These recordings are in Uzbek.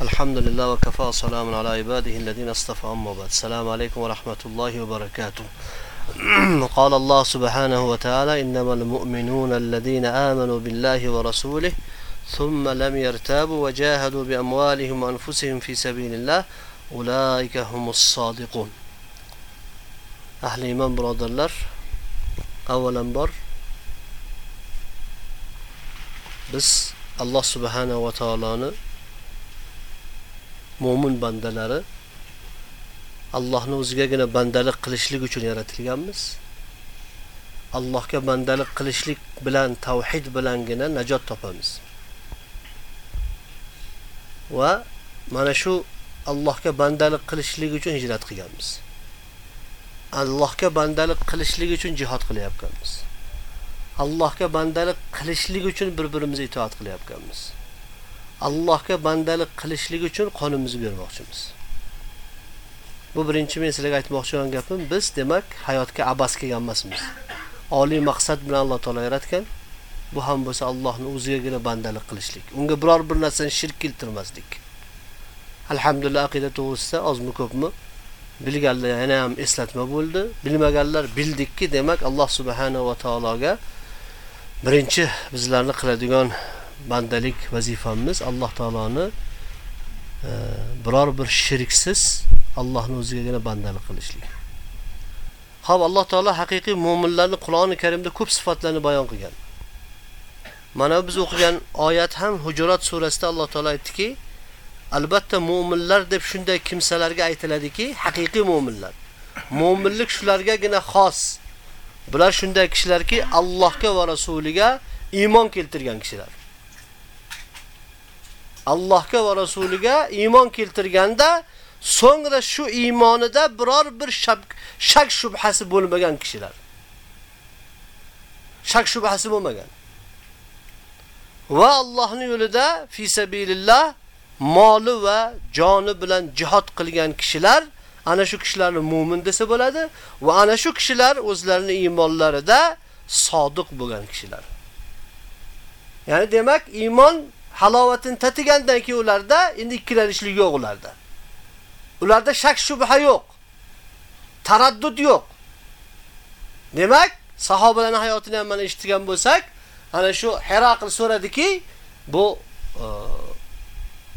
الحمد لله وكفى وسلام على عباده الذين اصطفى أما بعد السلام عليكم ورحمة الله وبركاته قال الله سبحانه وتعالى إنما المؤمنون الذين آمنوا بالله ورسوله ثم لم يرتابوا وجاهدوا بأموالهم وأنفسهم في سبيل الله أولئك هم الصادقون أهل إيمان برادرلر أولا بر بس الله سبحانه وتعالى mo'min bandalari Allohni o'zigagina bandalik qilishlik uchun yaratilganmiz. Allohga bandalik qilishlik bilan tavhid bilangina najot topamiz. Va mana shu Allohga bandalik qilishlik uchun hijrat qilganmiz. Allohga bandalik qilishlik uchun jihad qilyapganmiz Allohga bandalik qilishlik uchun bir-birimizga itoat qilyapmiz. Allohga bandalik qilishlik uchun qonimizni bermoqchimiz. Bu birinchi men sizlarga aytmoqchi bo'lgan gapim, biz demak hayotga abas kelgan emasmiz. Oliy maqsad bilan Alloh taolo yaratgan. Bu ham bo'lsa Allohni o'zigagina bandalik qilishlik. Unga biror bir narsani shirk keltirmaslik. Alhamdulillah aqida to'g'risida ozmi ko'pmi bilganlar yana ham eslatma bo'ldi. Bilmaganlar bildikki, demak Alloh subhanahu va taologa birinchi bizlarni qiladigan bandalik vazifamiz Alloh taoloni e, biror bir shiriksiz Allohning o'zigagina bandalik qilishlik. Xo'p, Alloh taolo haqiqiy mu'minlarni Qur'oni Karimda ko'p sifatlarni bayon qilgan. Mana biz o'qigan oyat ham Hujurat surasida Alloh taolo aytdiki, albatta mu'minlar deb shunday kimsalarga aytiladiki, haqiqiy mu'minlar. Mu'minlik shulargagina xos. Bular shunday kishilarki, Allohga va rasuliga iymon keltirgan kishilar. Allohga va rasuliga iymon keltirganda so'ngra shu iymonida biror bir shak shubhasi bo'lmagan kishilar. Shak shubhasi bo'lmagan. Va Allohning yo'lida fi sabilillah moli va joni bilan jihad qilgan kishilar ana shu kishilarni mu'min desa bo'ladi va ana shu kishilar o'zlarining iymonlarida sodiq bo'lgan kishilar. Ya'ni demak iymon halovatini tatigandan keyin ularda endi ikkilanishlik yo'q ularda. Ularda shak shubha yo'q. Taraddud yo'q. Demak, sahobalarning hayotini ham mana eshitgan bo'lsak, ana shu Herakl so'radiki, bu e,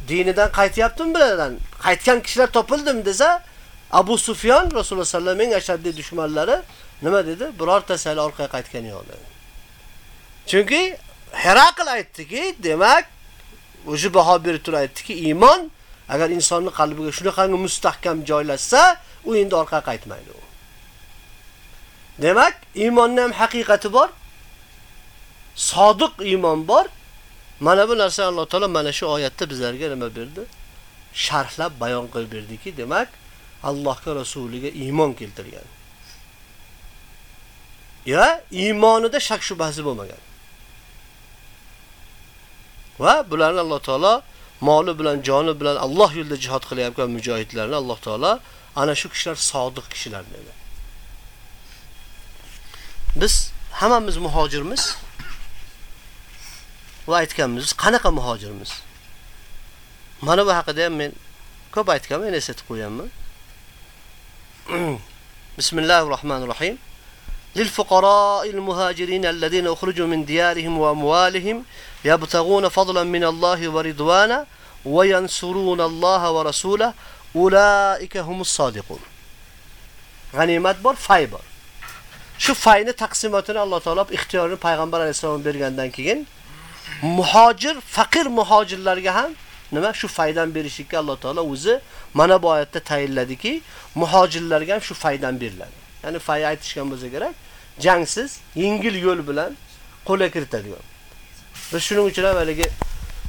dinidan qaytyaptimi biladan? Qaytgan kishilar topildimi desa, Abu Sufyan Rasululloh sallallohu alayhi vasallamning ashaddiy dushmanlari nima dedi? Birortasi hali orqaga qaytgani yo'q dedi. Chunki Herakl aytdiki, demak, o'zi baho berib turib iymon agar insonning qalbiga shunaqangi mustahkam joylashsa, u endi orqaga qaytmaydi u. Demak, iymonning ham haqiqati bor. Sodiq iymon bor. Mana bu narsa Alloh taolo mana shu oyatda bizlarga nima berdi? Sharhlab bayon qilib berdiki, demak, Allohga rasuliga iymon keltirgan. Ya, iymonida shak shubhasi bo'lmagan. Va bularni Alloh taolo moli bilan, joni bilan Alloh yo'lida jihad qilayotgan mujohidlarni Alloh taolo ana shu kishilar sodiq kishilar dedi. Biz hammamiz muhojirmiz. Va aytganmiz, qanaqa muhojirmiz? Mana bu haqida ham men ko'p aytganman, eslatib qo'yaman. Bismillahir للفقراء المهاجرين الذين أخرجوا من ديارهم وأموالهم يبتغون فضلا من الله ورضوانا وينصرون الله ورسوله أولئك هم الصادقون غنيمات بر فايبر shu fayni taqsimotini Alloh taolo ixtiyorini payg'ambar alayhisalom bergandan keyin muhojir, faqir muhojirlarga ham nima shu faydan berishlikka Alloh taolo o'zi mana bu oyatda tayinladiki, muhojirlarga ham shu faydan beriladi. Ya'ni fay aytishgan bo'lsa kerak, jangsiz, yengil yo'l bilan qo'lga kiritadigan. Biz shuning uchun ham haligi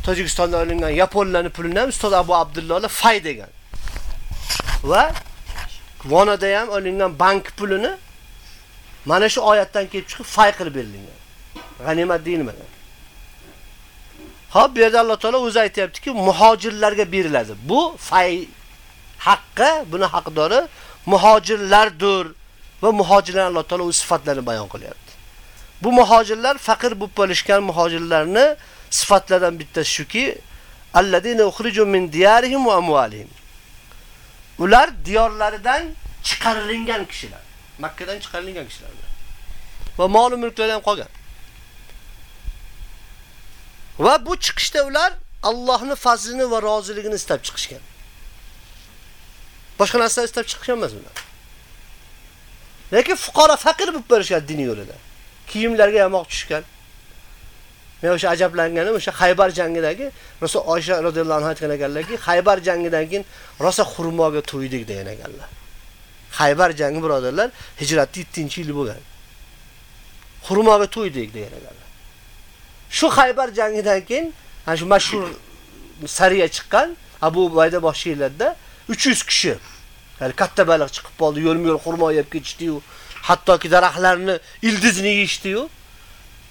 Tojikistonda olingan yaponlarning pulini ham ustoz Abu Abdullohlar fay degan. Va Vonada ham olingan bank pulini mana shu oyatdan kelib chiqib fay qilib berilgan. G'animat deyilmagan. Hop, bu yerda Alloh taolo o'zi aytayaptiki, muhojirlarga beriladi. Bu fay haqqi, buni haqdori muhojirlardir va muhojirlar Alloh taolo o'z sifatlarini bayon qilyapti. Bu muhojirlar faqir bo'lib qolishgan muhojirlarni sifatlaridan bittasi shuki, alladina ukhriju min diyarihim va amwalihim. Ular diyorlaridan chiqarilgan kishilar. Makkadan chiqarilgan kishilar. Va mol mulklari ham qolgan. Va bu chiqishda ular Allohning fazlini va roziligini istab chiqishgan. Boshqa narsa istab chiqishgan emas ular. Lekin fuqara faqir bo'lib bo'lishgan din yo'lida. Kiyimlarga yamoq tushgan. Men o'sha ajablanganim o'sha Xaybar jangidagi Rasul Oysha radhiyallohu anha aytgan ekanlarki, Xaybar jangidan keyin rosa xurmoga to'ydik degan ekanlar. Xaybar jangi birodarlar hijratning 7-yili bo'lgan. Xurmoga to'ydik degan ekanlar. Shu Xaybar jangidan keyin ana shu mashhur sariya chiqqan Abu Ubayda boshchiligida 300 kishi ya'ni katta baliq chiqib qoldi, yo'l-yo'l xurmo yeb ketishdi-yu, hattoki daraxtlarni ildizini yeyishdi-yu.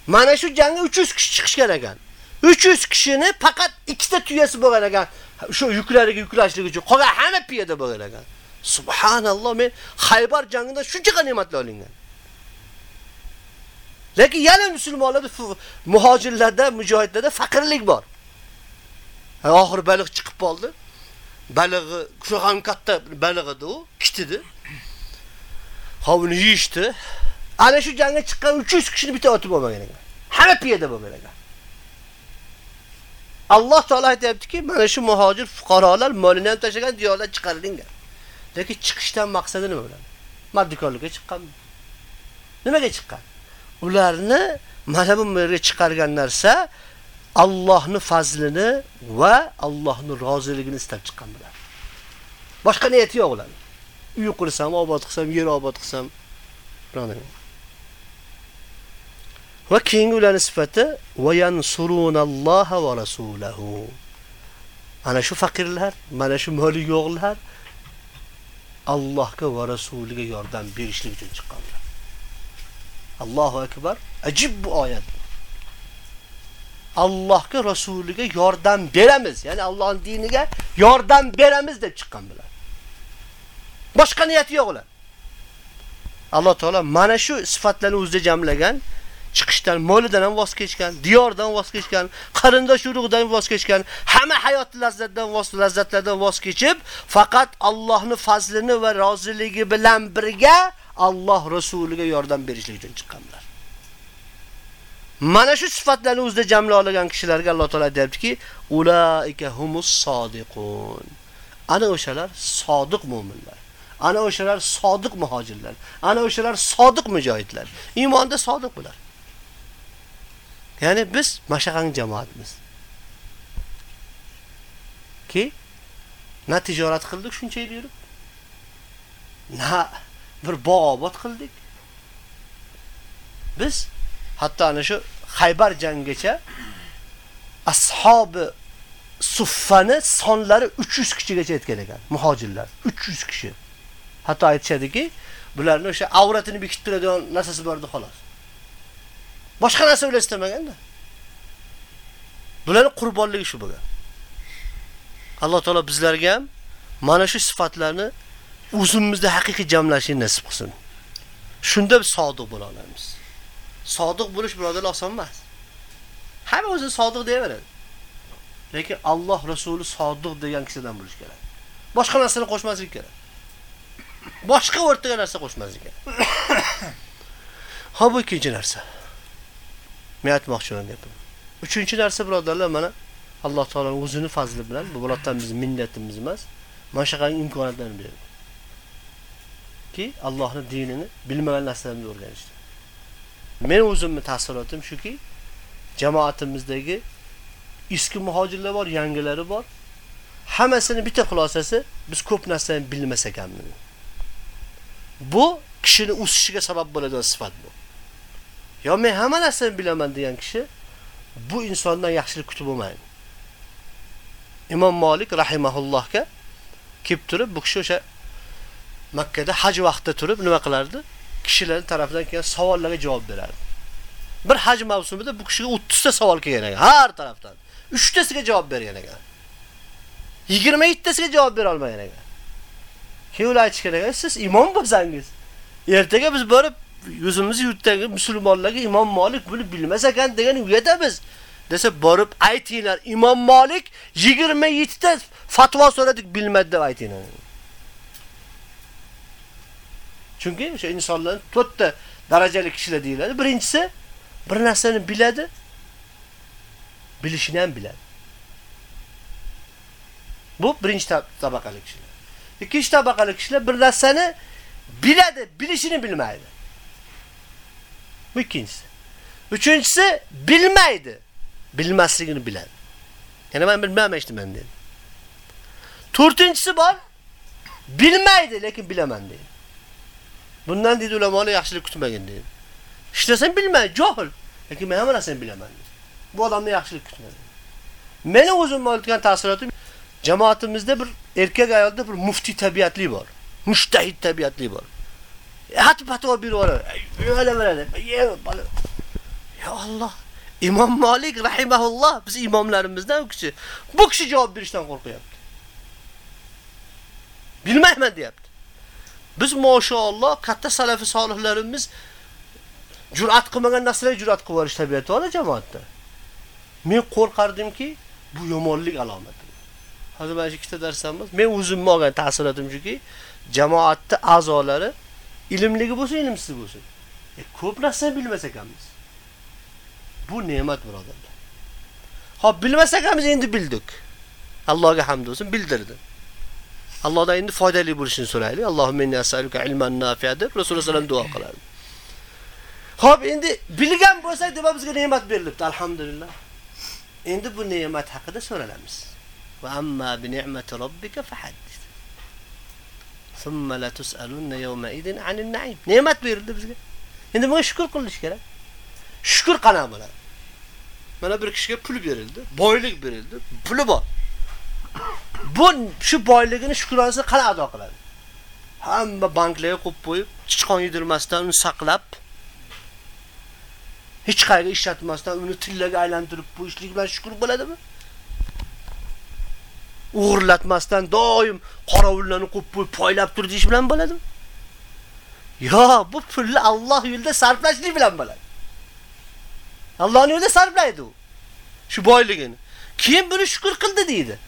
Mana shu jangga 300 kishi chiqishgan ekan. 300 kishini faqat ikkita tuyasi bo'lgan ekan. Shu yuklariga yuklashlik uchun qolgan hamma piyoda bo'lgan ekan. Subhanalloh, men Xaybar jangida shuncha g'animatlar olingan. Lekin yana musulmonlarda muhojirlarda, mujohidlarda faqirlik bor. Oxir baliq chiqib qoldi. Balig'i shu ham katta balig edi u, kichidi. Hovni yeyishdi. Ana shu jangga chiqqan 300 kishini bitta otib olmagan ekan. Hamma piyoda bo'lgan ekan. Alloh taolo aytayaptiki, mana shu muhojir fuqarolar molini ham tashlagan, diyorlar chiqarilgan. Lekin chiqishdan maqsadi nima bo'ladi? Mardikorlikka chiqqanmi? Nimaga chiqqan? Ularni mana bu yerga chiqargan narsa Allohning fazlini va Allohning roziligini istab chiqqan bular. Boshqa niyati yo'q ularning. Uy qursam, obod qilsam, yer obod qilsam, birodarim. Va keyingi ularning sifati va yansurunalloha va rasulahu. Ana shu faqirlar, mana shu moli yo'qlar Allohga va rasuliga yordam berishlik uchun chiqqanlar. Allohu akbar. Ajib bu oyat. Allohga rasuliga yordam beramiz, ya'ni Allohning diniga yordam beramiz deb chiqqan bular. Boshqa niyati yo'q ular. Alloh taolo mana shu sifatlarni o'zida jamlagan, chiqishdan, molidan ham voz kechgan, diyordan voz kechgan, qarindosh urug'dan voz kechgan, hamma hayot lazzatidan voz lazzatlardan voz kechib, faqat Allohning fazlini va roziligi bilan birga Alloh rasuliga yordam berishlik uchun chiqqanlar. Mana shu sifatlarni o'zida jamla olgan kishilarga Alloh taolo deyaptiki, ulaika humus sodiqun. Ana o'shalar sodiq mu'minlar. Ana o'shalar sodiq muhojirlar. Ana o'shalar sodiq mujohidlar. Iymonda sodiq bular. Ya'ni biz mashaqang jamoatmiz. Ki na tijorat qildik shuncha yil yurib. Na bir bog' obod qildik. Biz hatto ana shu Xaybar jangigacha ashabi suffani sonlari 300 kishigacha yetgan ekan, muhojirlar 300 kishi. Hatto aytishadiki, bularni o'sha avratini bekitib turadigan narsasi bor edi xolos. Boshqa narsa o'ylash istamaganda. Bularning qurbonligi shu bo'lgan. Alloh taolo bizlarga ham mana shu sifatlarni o'zimizda haqiqiy jamlashni nasib qilsin. Shunda biz sodiq bo'la olamiz. Sodiq bo'lish birodarlar oson emas. Hamma o'zi sodiq deyaveradi. Lekin Alloh Rasuli sodiq degan kishidan bo'lish kerak. Boshqa narsani qo'shmaslik kerak. Boshqa o'rtaga narsa qo'shmaslik kerak. Ha bu ikkinchi narsa. Men aytmoqchi bo'lgan gapim. Uchinchi narsa birodarlar mana Alloh taoloning o'zini fazli bilan bu bolotdan biz minnatimiz emas, mana shunday imkoniyatlarni berdi. Ki Allohning dinini bilmagan narsalarni o'rganishdi. Men o'zimni taassurotim shuki, jamoatimizdagi eski muhojirlar bor, yangilari bor. Hammasini bitta xulosasi biz ko'p narsani bilmas ekanmiz. Bu kishini o'sishiga sabab bo'ladigan sifat bu. Yo men hamma narsani bilaman degan kishi bu insondan yaxshilik kutib bo'lmaydi. Imom Malik rahimahullohga kelib turib, bu kishi o'sha Makkada haj vaqtida turib nima qilardi? Kishilar tarafidan kelgan savollarga javob berardi. Bir haj mavsumida bu kishiga 30 ta savol kelgan ekan, har tarafdan. 3 tasiga javob bergan ekan. 27 tasiga javob bera olmagan ekan. Keyin aytishgan ekan, siz imom bo'lsangiz, ertaga biz borib yuzimiz yurtdagi musulmonlarga Imom Malik buni bilmas ekan degan uyatamiz. desa borib aytinglar, Imom Malik 27 ta fatvo so'radik bilmadi deb aytinglar. Chunki o'sha insonlar 4 ta darajali kishilar deyiladi. Birinchisi bir narsani biladi, bilishini ham biladi. Bu birinchi tabaqali kishilar. Ikkinchi tabaqali kishilar bir narsani biladi, bilishini bilmaydi. Bu ikkinchisi. Uchinchisi bilmaydi, bilmasligini biladi. Ya'ni men bilmayman işte men dedi. To'rtinchisi bor, bilmaydi, lekin bilaman deydi. Bundan dedi ulamolar yaxshilik kutmagin dedi. Ishlasam narsani bilmaydi, johil, lekin men hamma sen bilaman. Bu odamni yaxshilik kutmaydi. Meni o'zimga olgan ta'siratim jamoatimizda bir erkak ayolda bir mufti tabiatli bor. Mushtahid tabiatli bor. E, Hatto fatvo berib yuboradi. Yo'la beradi. Ya Allah. Imom Malik rahimahulloh biz imomlarimizdan u kishi bu kishi javob berishdan qo'rqyapti. Bilmayman deyapti. Biz maşallah katta salafi solihlarimiz jur'at qilmagan narsalarga jur'at qilib yuborish tabiati bor jamoatda. Men qo'rqardimki, bu yomonlik alomati. Hozir mana shu ikkita darsimiz, men o'zimga olgan ta'sirotim shuki, jamoatda a'zolari ilmligi bo'lsin, ilmsiz bo'lsin. E, ko'p narsa bilmas ekanmiz. Bu ne'mat birodarlar. Xo'p, bilmas ekanmiz endi bildik. Allohga hamd olsun bildirdi. Allohdan endi foydali bo'lishini so'raylik. Allohumma inni as'aluka ilman nafi'a deb Rasululloh sallam duo qiladi. Xo'p, endi bilgan bo'lsak, deb bizga ne'mat berilibdi, alhamdulillah. Endi bu ne'mat haqida so'ralamiz. Va amma bi ni'mati robbika fahaddis. Thumma la tus'alunna yawma idin 'anil na'im. Ne'mat berildi bizga. Endi bunga shukr qilish kerak. Shukr qana bo'ladi. Mana bir kishiga pul berildi, boylik berildi, puli bor. Bu shu boyligini shukronasini qala ado qiladi? Hamma banklarga qo'yib qo'yib, chichqon yedirmasdan uni saqlab, hech qayerga ishlatmasdan uni tillaga aylantirib qo'yishlik bilan shukr bo'ladimi? O'g'irlatmasdan doim qorovullarni qo'yib qo'yib poylab turdish bilan bo'ladimi? Yo, bu pulni Alloh yo'lida sarflashlik bilan bo'ladi. Allohning yo'lida sarflaydi u. Shu boyligini. Keyin buni shukr qildi deydi.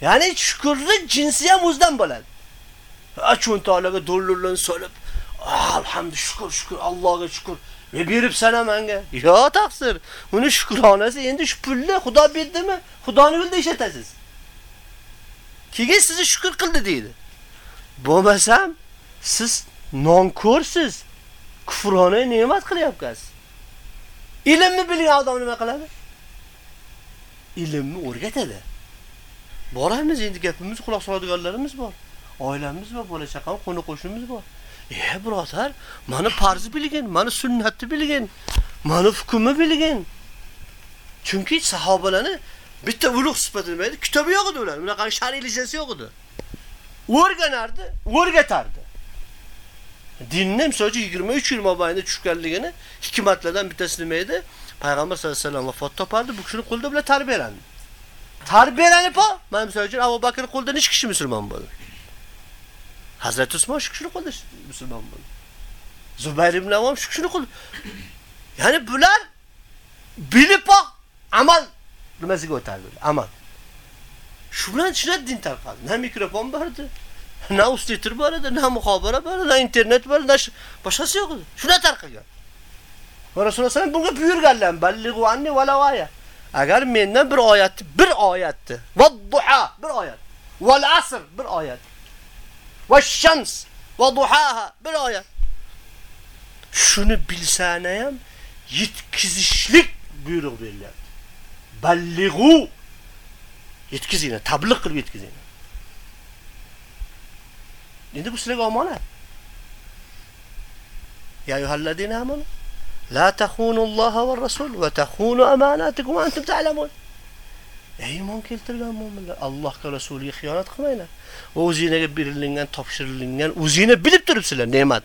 Ya'ni shukrlik jinsi ham o'zidan bo'ladi. Ha cho'ntoqlarga dollarlarni solib, ah, alhamdulillah shukr shukr Allohga shukr. Ve berib sana menga. Yo taqsir. Uni shukronasi endi shu pulni Xudo berdimi? Xudoni yo'lda ishlatasiz. Keyin sizni shukr qildi deydi. Bo'lmasam siz nonko'rsiz. Kufrona ne'mat qilyapsiz. Ilmni bilgan odam nima qiladi? Ilmni o'rgatadi. Boramiz endi gapimiz quloq soladiganlarimiz bor. Oilamiz bor, bola chaqam, qo'ni qo'shnimiz bor. E birodar, mana farzi bilgin, mana sunnatni bilgin, mana hukmni bilgin. Chunki sahobalarni bitta ulug' sifat edi kitobi yo'q edi ular. Bunaqa shar'iy lisenziyasi yo'q edi. O'rganardi, o'rgatardi. Dinni misol 23 yil mobaynida tushganligini hikmatlardan bittasi nima edi? Payg'ambar sollallohu alayhi vasallam vafot topardi, bu kishini qo'lida bilan tarbiyalandi. Tarbiyalanib, mana misol uchun Abu Bakr qo'lida necha kishi musulmon bo'ldi? Hazrat Usmon shu kishini qo'lida musulmon bo'ldi. Zubayr ibn Avvam shu kishini qo'lida. Ya'ni bular bilib amal nimasiga o'tadi, amal. Shu bilan shunday din tarqaldi. Na mikrofon bor edi, na ustitr bor edi, na muxobara bor edi, na internet bor edi, boshqasi yo'q edi. Shunday tarqalgan. Va Rasululloh sallam bunga buyurganlar, ballighu anni va lawaya. Agar mendan bir oyatni, bir oyatni, va duha bir oyat, val asr bir oyat. Va shams va duhaha bir oyat. Shuni bilsana ham yetkizishlik buyruq berilyapti. Ballighu yetkizinglar tabliq qilib yetkizinglar Endi bu sizlarga omonat. Ya ayyuhallazina amanu la takhunu Alloha va rasul va takhunu amanatikum antum ta'lamun. Ey iymon keltirgan mu'minlar, Allohga rasuliga xiyonat qilmanglar. Va o'zingizga berilgan, topshirilgan, o'zingiz bilib turibsizlar ne'mat,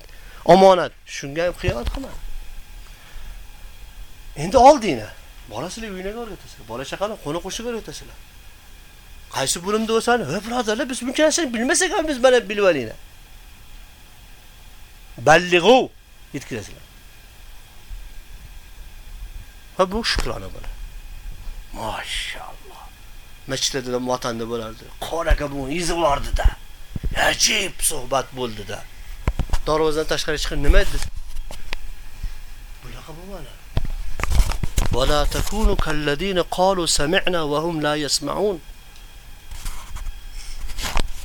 omonat. Shunga ham xiyonat qilmang. Endi oldinglar. Bolasizlar uyinaga o'rgatasizlar. Bola chaqani qo'ni qo'shiga o'rgatasizlar. Qaysi bo'limda bo'lsan "Ha, birodarlar, biz buncha narsani bilmasak ham biz mana bilib olinglar." Ballig'u yetkazasizlar. Va bu shukrona bo'ladi. Mashalloh. masjidda Masjidlarda vatanda bo'lardi. Qoraga bu izi bordida Ajib suhbat bo'ldida Darvozadan tashqari chiqib nima dedi Bunaqa bo'lmadi. ولا تكونوا كالذين قالوا سمعنا وهم لا يسمعون yasma'un.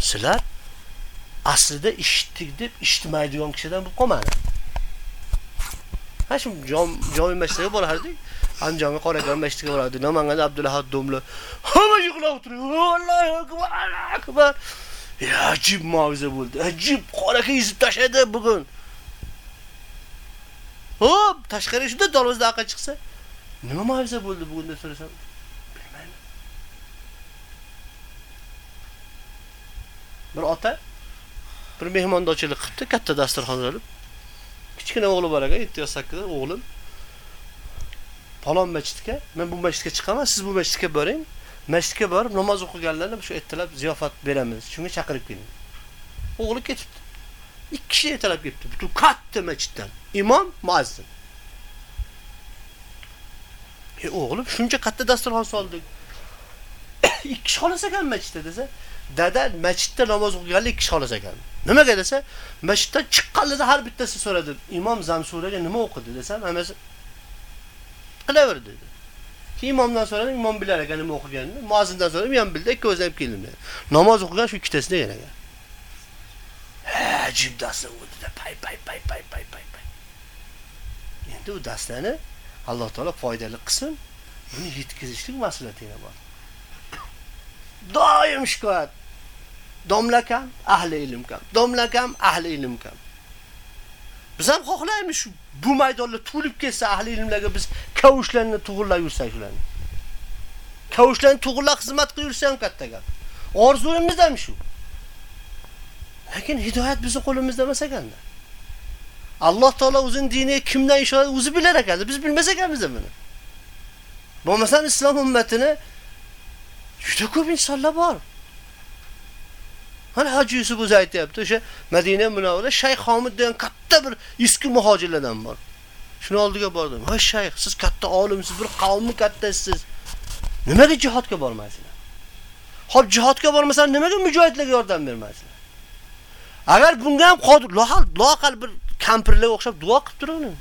Sizlar aslida eshitdik deb eshitmaydigan kishidan bo'lib qolmadi. Ha shu joy masjidga borardik. Andijonga Qorako'l masjidiga borardi. Namanganda Abdulahad domla hamma yig'lab o'tirdi. Allohu akbar, Allohu akbar. Ya ajib mavzu bo'ldi. Ajib qoraka yuzib tashladi bugun. Hop, tashqari shunda darvozada aqa chiqsa, nima mavzu bo'ldi bugun deb so'rasam, bilmayman. Bir ota bir mehmondochilik qilibdi, katta dasturxon olib. Kichkina o'g'li bor ekan, 7 yosh 8 o'g'lim. Falon masjidga, men bu masjidga chiqaman, siz bu masjidga boring. Masjidga borib namoz o'qiganlarni shu ertalab ziyofat beramiz. Shunga chaqirib keling. O'g'li ketibdi. Ikki kishi ertalab kelibdi Butun katta masjiddan. Imom, muazzin. E o'g'lim shuncha katta dasturxon soldik. ikki kishi xolos ekan masjidda desa, dada masjidda namoz o'qiganlik kishi xolos ekan. Nimaga desa, masjiddan chiqqanlarda har bittasi so'radi. Imom Zamsuraga nima o'qidi desam, hammasi qilaverdi dedi. Imomdan so'radim, imom bilar ekan nima o'qiganini. Muazzindan so'radim, ham bildi, ikkovsi ham keldim dedi. Namoz o'qigan shu ikkitasida ekan ekan. Ajib dastur o'tdi pay pay pay pay pay pay pay. Endi u dastani Alloh taolo foydali qilsin, buni yetkazishlik mas'uliyati yana bor. Doim shikoyat. Domla kam, ahli ilm kam. Domla kam, ahli ilm kam. Biz ham xohlaymiz shu bu maydonda to'lib ketsa ahli ilmlarga biz kavushlarni tug'urlab yursak ularni. Kavushlarni tug'urlab xizmat qilib yursa ham katta gap. Orzuimiz ham shu. Lekin hidoyat bizning qo'limizda emas ekanda. Alloh taolo o'zining diniga kimdan ishora o'zi bilar ekan. Biz bilmas ekanmiz buni. Bo'lmasa islom ummatini juda ko'p insonlar bor. Mana Hoji Yusuf o'zi aytayapti, o'sha Madina Munawvara Shayx Homid degan katta bir eski muhojirlardan bor. Shuni oldiga bordim. "Voy shayx, siz katta olimsiz, bir qavmni kattasiz. Nimaga jihodga bormaysizlar? Xo'p, jihodga bormasan nimaga mujohidlarga yordam bermaysizlar? Agar bunga ham qodir, lohal, loqal bir kampirlarga o'xshab duo qilib turing.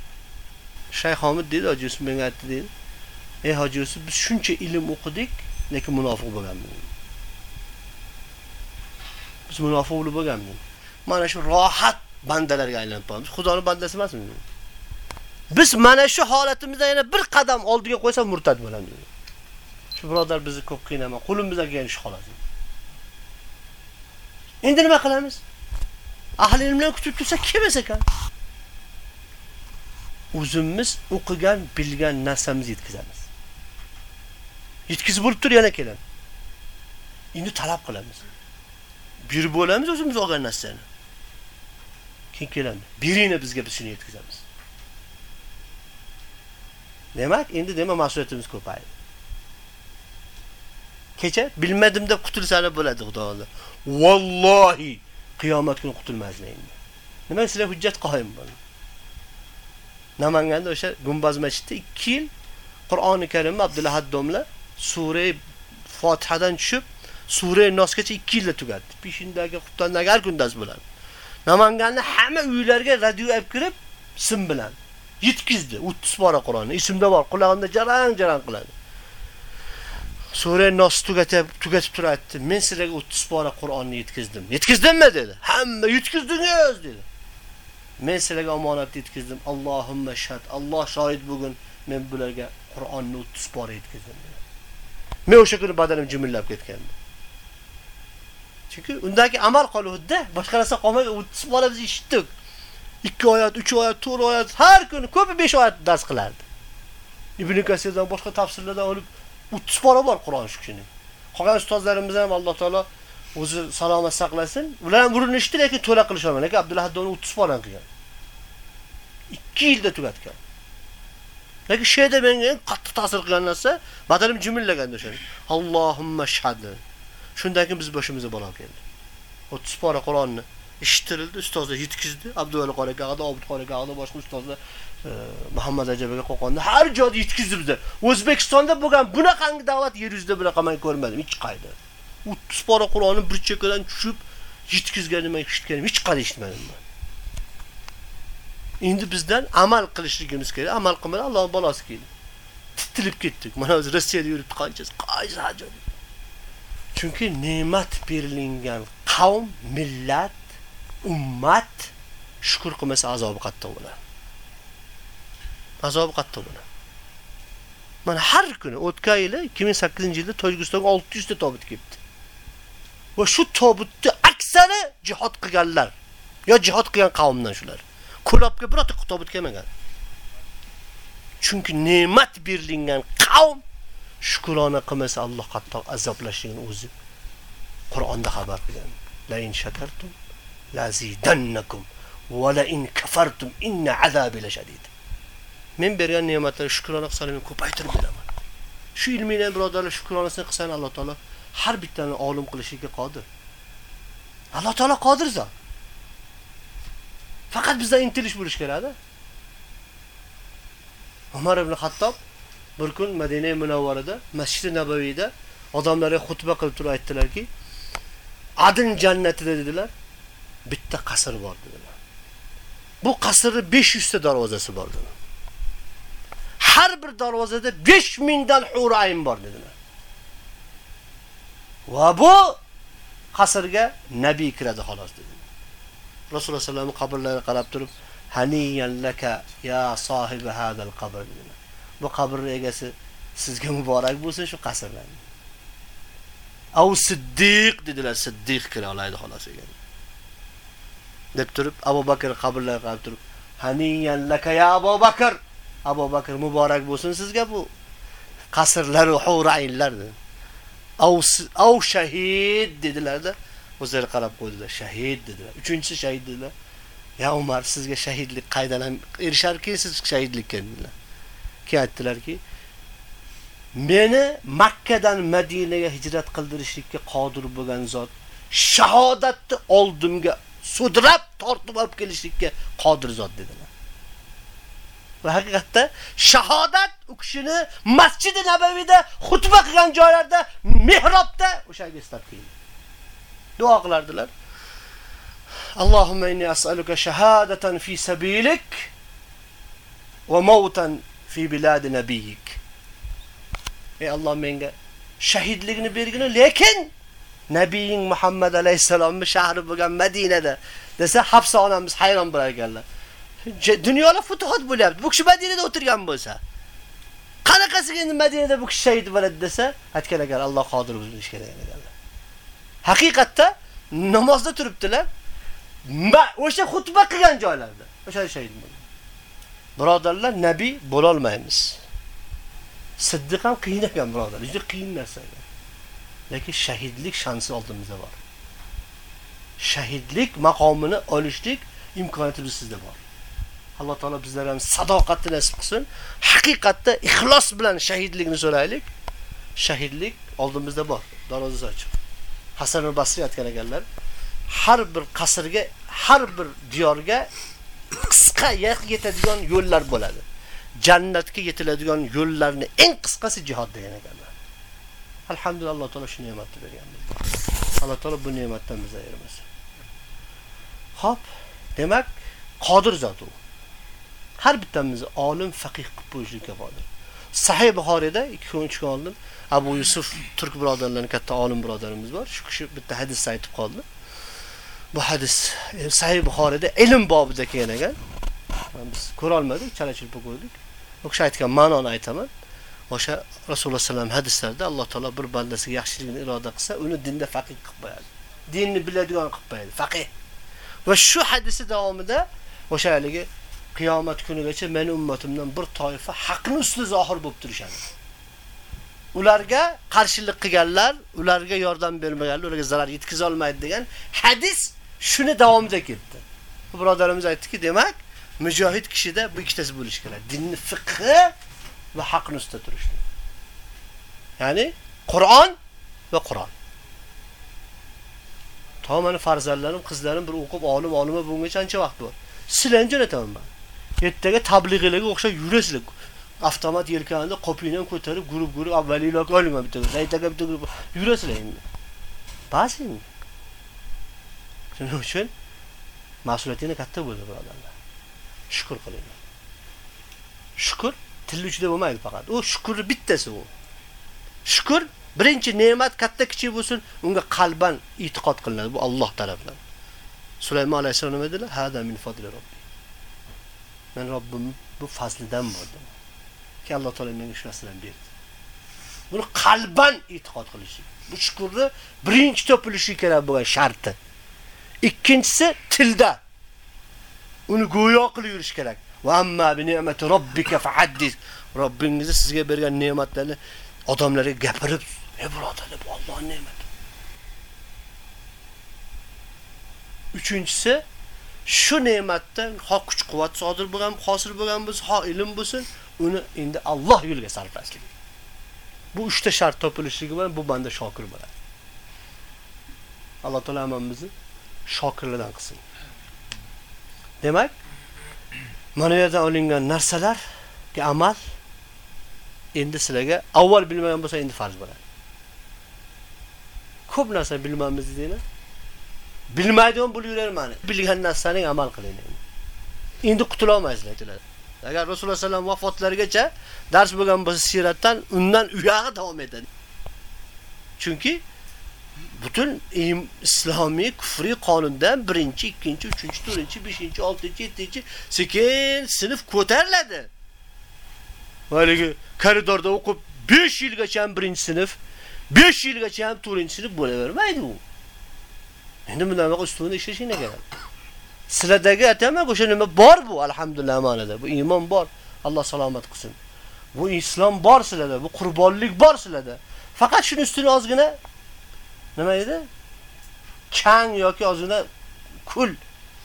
Shayx Homid dedi, Hoji Yusuf menga aytdi dedi. "Ey Hoji Yusuf, biz shuncha ilm o'qidik, lekin munofiq bo'lganmiz." Biz munofiq bo'lib bo'lganmiz. Mana shu rohat bandalarga aylanib qolamiz. Xudoning bandasi emasmiz. Biz mana shu holatimizda yana bir qadam oldiga qo'ysa murtad bo'lamiz. Shu birodar bizni ko'p qiynama, qo'limizdan kelgan ish xolos. Endi nima qilamiz? Ahli ilmlar kutib tursa kemas ekan. O'zimiz o'qigan, bilgan narsamizni yetkazamiz. Yetkazib bo'lib tur yana kelamiz. Endi talab qilamiz. Bir bo'lamiz o'zimiz olgan narsani. Keyin kelamiz. Beringlar bizga biz shuni yetkazamiz. Demak, endi dema mas'uliyatimiz ko'paydi. Kecha bilmadim deb qutulsalar bo'ladi Xudo xudolar. Vallohi qiyomat kuni qutulmaslar endi. Nima sizlar hujjat qoyim bo'ldi. Namanganda o'sha Gumbaz masjidida 2 yil Qur'oni Karimni Abdullah domla sura Fotihadan tushib sura Nosgacha 2 yilda tugatdi. Peshindagi xuftondan har kundas bilan. bo'ladi. Namanganni hamma uylarga radio olib kirib sim bilan yetkizdi. 30 pora Qur'onni Isimda bor, qulog'imda jarang-jarang qiladi. Sura Nos tugatib, tugatib turadi. Men sizlarga 30 pora Qur'onni yetkizdim. Yetkizdimmi dedi. Hamma yetkizdingiz dedi. Men sizlarga omonat yetkizdim. Allohumma shahid. Alloh shohid bugun men bularga Qur'onni 30 pora yetkizdim. Men o'sha kuni badanim jimillab ketgandi. Chunki undagi amal qoluvdi, boshqa narsa qolmadi. 30 pora biz eshitdik. 2 oyat, 3 oyat, 4 oyat, har kuni ko'pi 5 oyat dars qilardi. Ibn Kasirdan boshqa tafsirlardan olib 30 pora bor Qur'on shu kuni. Qolgan ustozlarimiz ham Alloh taolo o'zi salomat saqlasin. Ular ham urinishdi, lekin to'la qilisha olmadi. Lekin Abdullah Haddon 30 pora qilgan. 2 yilda tugatgan. Lekin shu yerda menga eng qattiq ta'sir qilgan narsa badanim jimillagan o'sha. Allohumma shahad. Shundan keyin biz boshimizga balo keldi. 30 pora Qur'onni eshittirildi, ustozlar yetkizdi. Abduvali qora g'ada, Obid qora g'ada, boshqa ustozlar e, Muhammad Ajabaga qo'qonda har joyda yetkizdi bizda. O'zbekistonda bo'lgan bunaqangi da'vat yer yuzida bunaqa men ko'rmadim hech qayerda 30 pora Qur'onni bir chekkadan tushib yetkizganini men eshitganim hech qayda eshitmadim men. Endi bizdan amal qilishligimiz kerak. Amal qilmay Alloh balosi keldi. Titilib ketdik. Mana o'zi Rossiyada yurib qanchasi qaysi hajat. Chunki ne'mat berilgan qavm, millat, ummat shukr qilmasa azobi qattiq bo'ladi. Azobi qattiq bo'ladi. Mana har kuni o'tgan yili 2008-yilda Tojikistonga 600 ta tobut kelibdi. Va shu tobutni aksari jihod qilganlar yo jihod qilgan qavmdan shular. Ko'lobga birorta tobut kelmagan. Chunki ne'mat berilgan qavm shukrona qilmasa Alloh qattiq azoblashligini o'zi Qur'onda xabar qilgan. La in shakartum la zidannakum va la in kafartum inna azabi lashadid. Men bergan ne'matlarga shukrona qilsangiz ko'paytirib beraman. Shu ilmiylar birodarlar shukronasini qilsangiz Alloh taolo har bittani olim qilishiga qodir. Alloh taolo qodir zot. Faqat bizda intilish bo'lish kerak-da. Umar ibn Xattob bir kun Madina Munawvarada, Masjid Nabaviyda odamlarga xutba qilib turib aytdilarki, Adin jannatida dedilar, bitta qasr bor dedilar. Bu qasrning 500 ta darvozasi bor dedilar. Har bir darvozada 5000 dan hurayim ayn bor dedilar. Va bu qasrga nabiy kiradi xolos dedilar. Rasululloh sallallohu alayhi qabrlariga qarab turib, "Haniyan laka ya sohibi hadal qabr" dedilar. Bu qabr egasi sizga muborak bo'lsin shu qasrlar. Av Siddiq dedilar, Siddiq kira oladi xolos ekan. deb turib Abu Bakr qabrlariga qarab turib, "Haniyan laka ya Abu Bakr" Abu Bakr muborak bo'lsin sizga bu qasrlar va huraynlar dedi. Aw shahid dedilarda, o'zlari qarab qo'ydilar, shahid dedilar. Uchinchisi shahid dedilar. Ya Umar sizga shahidlik qaydalan erisharki siz shahidlikka dedilar. Keyin aytdilarki, meni Makkadan Madinaga hijrat qildirishlikka qodir bo'lgan zot shahodatni oldimga sudrab tortib olib kelishlikka qodir zot dedilar. Va haqiqatda shahodat u kishini masjidi Nabaviyda xutba qilgan joylarda, mehrobda o'shanga istab keldi. Duo qilardilar. Allohumma inni as'aluka shahadatan fi sabilik va mautan fi bilad nabiyik. Ey Alloh menga shahidlikni bergin, lekin Nabiying Muhammad alayhisalomning shahri bo'lgan Madinada desa Hafsa onamiz hayron bo'lar ekanlar. Dunyoda futuhat bo'lyapti. Bu kishi Madinada o'tirgan bo'lsa, qanaqasiga endi Madinada bu kishi shahid bo'ladi desa, aytgan ekan Alloh qodir bo'lishi kerak ekanlar. Haqiqatda namozda turibdilar. O'sha xutba qilgan joylarda o'sha shahid bo'ldi. Birodarlar, nabiy bo'la olmaymiz. Siddiq ham qiyin ekan birodar, juda qiyin narsa. Lekin shahidlik shansi oldimizda bor. Shahidlik maqomini olishlik imkoniyati bizda bor. Alloh taolo bizlarga ham sadoqatni nasib qilsin. Haqiqatda ixlos bilan shahidlikni so'raylik. Shahidlik oldimizda bor. Darvozasi ochiq. Hasan al-Basri aytgan ekanlar, har bir qasrga, har bir diyorga qisqa yetadigan yo'llar bo'ladi. Jannatga yetiladigan yo'llarni eng qisqasi jihod degan ekanlar. Alhamdulillah Alloh taolo shu ne'matni bergan bizga. Alloh taolo bu ne'matdan bizga ayirmasin. Xo'p, demak, qodir zot u. Har bittamizni olim, faqih qilib qo'yishga qodir. Sahih Buxoriyda 2 kun 3 kun oldin Abu Yusuf turk birodarlarning katta olim birodarimiz bor. Shu kishi bitta hadis aytib qoldi. Bu hadis e, Sahih Buxoriyda ilm bobida kelgan ekan. Biz ko'ra olmadik, chala-chulpa ko'rdik. Kishi aytgan ma'noni aytaman. O'sha Rasululloh sallam hadislarda Alloh taolo bir bandasiga yaxshilikni iroda qilsa, uni dinda faqih qilib qo'yadi. Dinni biladigan qilib qo'yadi, faqih. Va shu hadisi davomida o'sha haligi qiyomat kunigacha meni ummatimdan bir toifa haqni usti zohir bo'lib turishadi. Ularga qarshilik qilganlar, ularga yordam bermaganlar, ularga zarar yetkiza olmaydi degan hadis shuni davomida ketdi. Bu birodarimiz aytdiki, demak, mujohid kishida bu ikkitasi bo'lish kerak. Dinni fiqhi va haqni ustida turishlik. Ya'ni Qur'on va Qur'on. To meni farzandlarim, qizlarim bir o'qib olim, olima bo'lguncha ancha vaqt bor. Sizlarni jo'nataman. Ertaga tablig'ilarga o'xshab yurasizlar. Avtomat yelkanida qopiyni ko'tarib, guruh-guruh avvaliylok olingan bitta. Aytaga bitta guruh yurasizlar endi. Bas endi. Shuning uchun mas'uliyatingiz katta bo'ldi, birodarlar. shukur qilinglar shukur til uchida bo'lmaydi faqat. U shukrni bittasi u. shukur birinchi ne'mat katta kichik bo'lsin, unga qalban e'tiqod qilinadi. Bu Alloh tomonidan. Sulaymon alayhisalom nima dedilar? Hada min fadli robbi. Men Rabbim bu fazlidan bo'ldim. Ki Alloh Teala menga shu berdi. Buni qalban e'tiqod qilish. Bu shukrni birinchi topilishi kerak bo'lgan sharti. Ikkinchisi tilda. Uni go'yo qilib yurish kerak. Va amma bi ni'mati robbika fahaddis. Robbingiz sizga bergan ne'matlarni odamlarga gapirib, "Ey birodarlar, bu Allohning ne'mati." Uchinchisi shu ne'matdan ho kuch-quvvat sodir bo'lgan, hosil bo'lgan bo'lsa, ho ilm bo'lsin, uni endi Alloh yo'liga sarflashlik. Bu 3 ta shart topilishligi bilan bu banda shokir bo'ladi. Alloh taolo hammamizni shokirlardan qilsin. Demak, mana yerdan olingan narsalarga amal endi sizlarga avval bilmagan bo'lsa endi farz bo'ladi. Ko'p narsa bilmaymiz deydi. Bilmaydigan bo'lib yurarman. Bilgan narsaning amal qiling. Endi qutula olmaysizlar aytiladi. Agar Rasululloh sallam vafotlarigacha dars bo'lgan bo'lsa siratdan undan uyog'i davom etadi. Chunki butun islomiy kufriy qonundan 1-chi, 2-chi, 3-chi, 4-chi, 5-chi, 6-chi, 7-chi sekin sinf ko'tariladi. Haligi koridorda o'qib 5 yilgacha ham 1-sinf, 5 yilgacha ham 4-sinf bo'lavermaydi u. Endi bularga ustuni ustunda ishlashing kerak. Sizlardagi aytaman, o'sha nima bor bu alhamdulillah amalida. Bu iymon bor. Alloh salomat qilsin. Bu islom bor sizlarda, bu qurbonlik bor sizlarda. Faqat shuni ustini ozgina nima edi? Chang yoki ozgina kul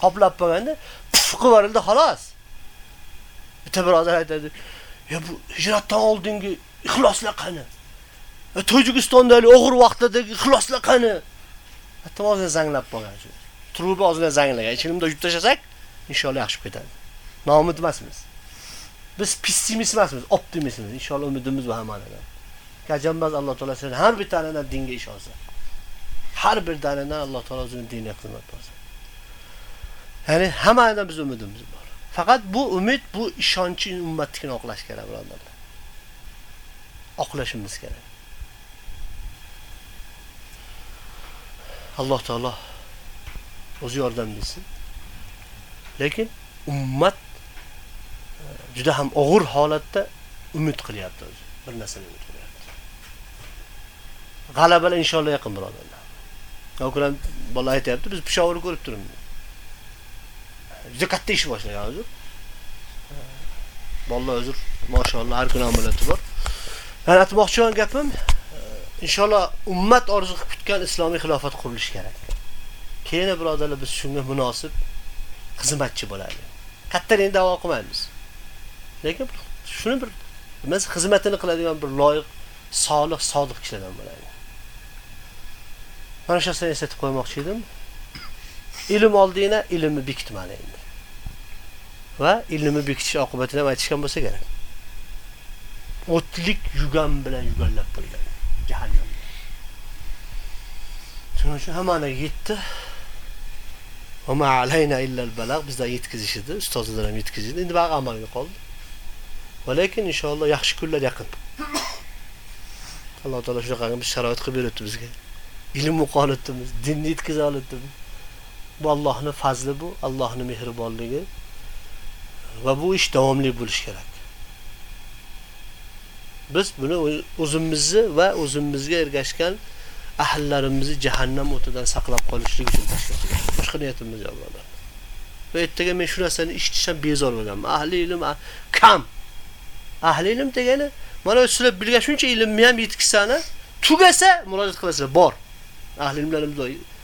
qoplab bo'lganda qilib yuborildi xolos. Bitta birodar aytadi, "Ya bu hijratdan oldingi ixloslar qani? Tojikistondagi og'ir vaqtdagi ixloslar qani?" Hatto ozgina zanglab qolgan shu. Truba ozgina zanglagan. Ichimda yutib tashasak, inshaalloh yaxshi ketadi. Nomid emasmiz. Biz pessimist emasmiz, optimistmiz. Inshaalloh umidimiz bu hammadan. Kajambaz Alloh taolo seni har bir tanadan dinga ishonsa. Har bir tanadan Alloh taolo o'zining diniga xizmat qilsa. Ya'ni hammadan biz umidimiz bor. Faqat bu umid, bu ishonchi ummatnikini oqlash kerak, birodarlar. Oqlashimiz kerak. Alloh taolo o'zi yordam bersin. Lekin ummat e, juda ham og'ir holatda umid qilyapti o'zi. Bir narsani umid qilyapti. G'alabalar inshaalloh yaqin birodarlar. Yo'qlar bola aytayapti, biz Pishovarni ko'rib turibmiz. Juda katta ish boshlagan hozir. Bolalar hozir mashalloh har kuni amaliyoti bor. Men aytmoqchi bo'lgan gapim, inshaalloh ummat orzu qilib kutgan islomiy xilofat qurilishi kerak. Keyin birodarlar biz shunga munosib xizmatchi bo'laylik. Kattalikni da'vo qilmaymiz. Lekin shuni bir biz xizmatini qiladigan bir loyiq, solih, sodiq kishilardan bo'laylik. Mana shu narsani eslatib qo'ymoqchi edim. Ilm oldingina ilmni bekitmali endi. Va ilmni bekitish oqibatini ham aytishgan bo'lsa kerak. O'tlik yugan bilan yugallab bo'lgan. Jahannam. Shuning uchun hammani yetdi. Va ma alayna illa al-balagh bizda yetkazishdi, ustozlar ham yetkazishdi. Endi bari amalga qoldi. Va lekin inshaalloh yaxshi kunlar yaqin. Alloh taolo shunaqa bir sharoit qilib beribdi bizga. Ilm o'qolibdimiz, dinni yetkiza olibdimiz. Bu Allohning fazli bu, Allohning mehribonligi. Va bu ish davomli bo'lishi kerak. Biz buni o'zimizni va o'zimizga ergashgan ahllarimizni jahannam o'tidan saqlab qolishlik uchun tashkil qilgan. Boshqa niyatimiz yo'q bo'ladi. Va ertaga men shu narsani eshitishdan bezor bo'lganman. Ahli ilm ah, kam. Ahli ilm degani mana sizlar bilgan shuncha ilmni ham yetkizsani, tugasa murojaat qilasizlar, bor. Ahli ilmlarimiz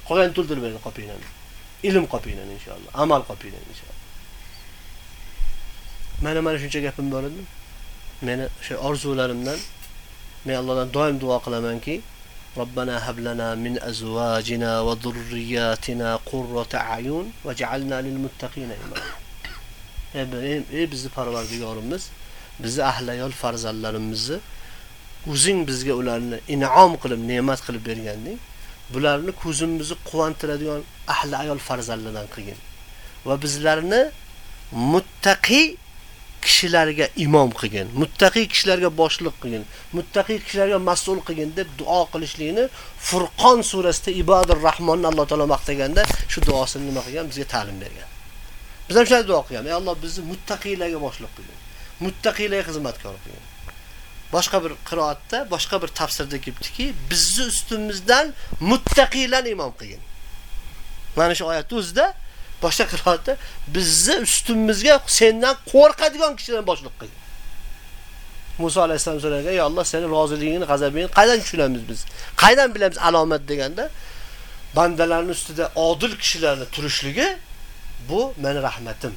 qolgan to'ldirmaydi qopinglarni. Ilm qopinglarni inshaalloh, amal qopinglarni inshaalloh. Mana mana shuncha gapim bor edi. meni o'sha orzularimdan men Allohdan doim duo qilamanki Robbana hablana min azvajina va zurriyatina qurrata ayun vaj'alna lil muttaqina imama. Ey bizni Parvardigorimiz, bizni ahli ayol farzandlarimizni o'zing bizga ularni in'om qilib, ne'mat qilib berganding. Bularni ko'zimizni quvontiradigan ahli ayol farzandlardan qilgin. Va bizlarni muttaqi kishilarga imom qilgin, muttaqi kishilarga boshliq qilgin, muttaqi kishilarga mas'ul qilgin deb duo qilishlikni Furqon surasida Ibodur Rahmonni Alloh taolo maqtaganda shu duosini nima qilgan? Bizga ta'lim bergan. Biz ham shunday duo qilgan. Ey Alloh bizni muttaqilarga boshliq qilgin. Muttaqilarga xizmatkor qilgin. Boshqa bir qiroatda, boshqa bir tafsirda kelibdiki, bizni ustimizdan muttaqilarni imom qilgin. Mana shu oyat o'zida boshqa qiroatda bizni ustimizga sendan qo'rqadigan kishidan boshliq qil. Musa alayhisalom so'ragan, "Ey Alloh, seni roziligingni, g'azabingni qaydan tushunamiz biz? Qaydan bilamiz alomat?" deganda, bandalarning ustida odil kishilarni turishligi bu meni rahmatim.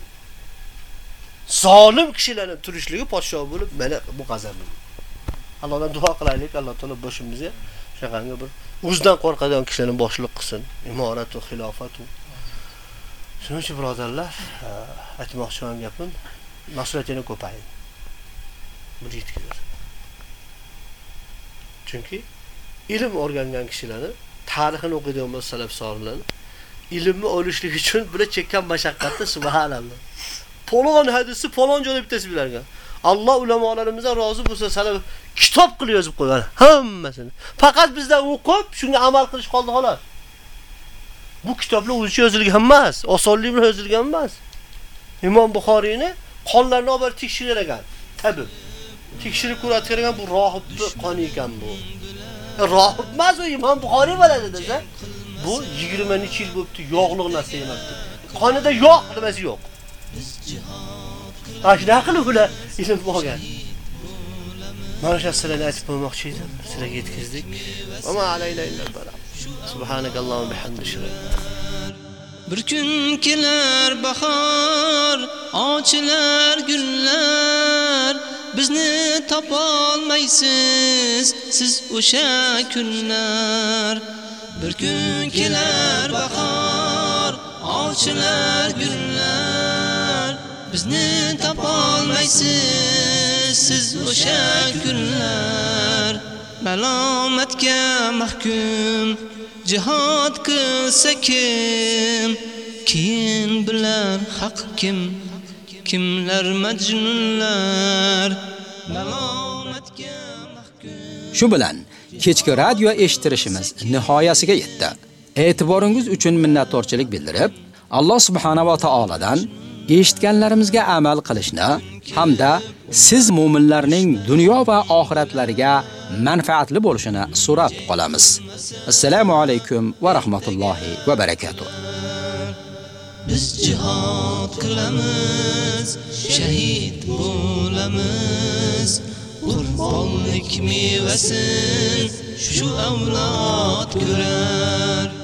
Zolim kishilarning turishligi podshoh bo'lib, meni bu g'azabim. Allohdan duo qilaylik, Alloh taolo boshimizga shaqanga bir o'zidan qo'rqadigan kishilarni boshliq qilsin. Imorat va xilofat Shuning uchun birodarlar, e, aytmoqchi bo'lgan gapim, mas'uliyatini ko'paying. Buni yetkazar. Chunki ilm o'rgangan kishilarni tarixini o'qiydigan bo'lsa salaf solihlarni ilmni olishlik uchun bular chekkan mashaqqatni subhanalloh. Polon hadisi polon joyda bittasi bilargan. Alloh ulamolarimizdan rozi bo'lsa, salaf kitob qilib yozib qo'ygan hammasini. Faqat bizdan o'qib, shunga amal qilish qoldi xolos. Bu kitoblar o'zicha yozilgan emas, osonlik bilan yozilgan emas. Imom Buxoriyni qonlarini olib tekshirar ekan. Tabi. Tekshirib ko'rayotgan bu rohibni qoni ekan bu. E, rohib emas u Imom Buxoriy bo'ladi desa, bu 20 yil bo'libdi, yog'liq narsa yemabdi. Qonida yo'q nimasi yo'q. Ashna qilib ular ilm olgan. Mana shu sizlarga aytib qo'ymoqchi edim. Sizlarga yetkazdik. Va ma illa balagh. Subhanakallohumma bihamdika. Bir kun kelar bahor, ochilar gullar, bizni topolmaysiz siz o'sha kunlar. Bir kun kelar bahor, ochilar gullar, bizni topolmaysiz siz o'sha kunlar. malomatga mahkum jihad qilsa kim keyin bilar haq kim? Kimlar majnunlar? Malomatga mahkum. Shu bilan kechki radio eshitirishimiz nihoyasiga yetdi. E'tiboringiz uchun minnatdorchilik bildirib, Alloh subhanahu va taoladan eshitganlarimizga amal qilishni hamda siz mu'minlarning dunyo va oxiratlariga manfaatli bo'lishini so'rab qolamiz. Assalomu alaykum va rahmatullohi va barakatuh. Biz jihad qilamiz, shahid bo'lamiz. Qurbonlik mevasin shu avlod ko'rar.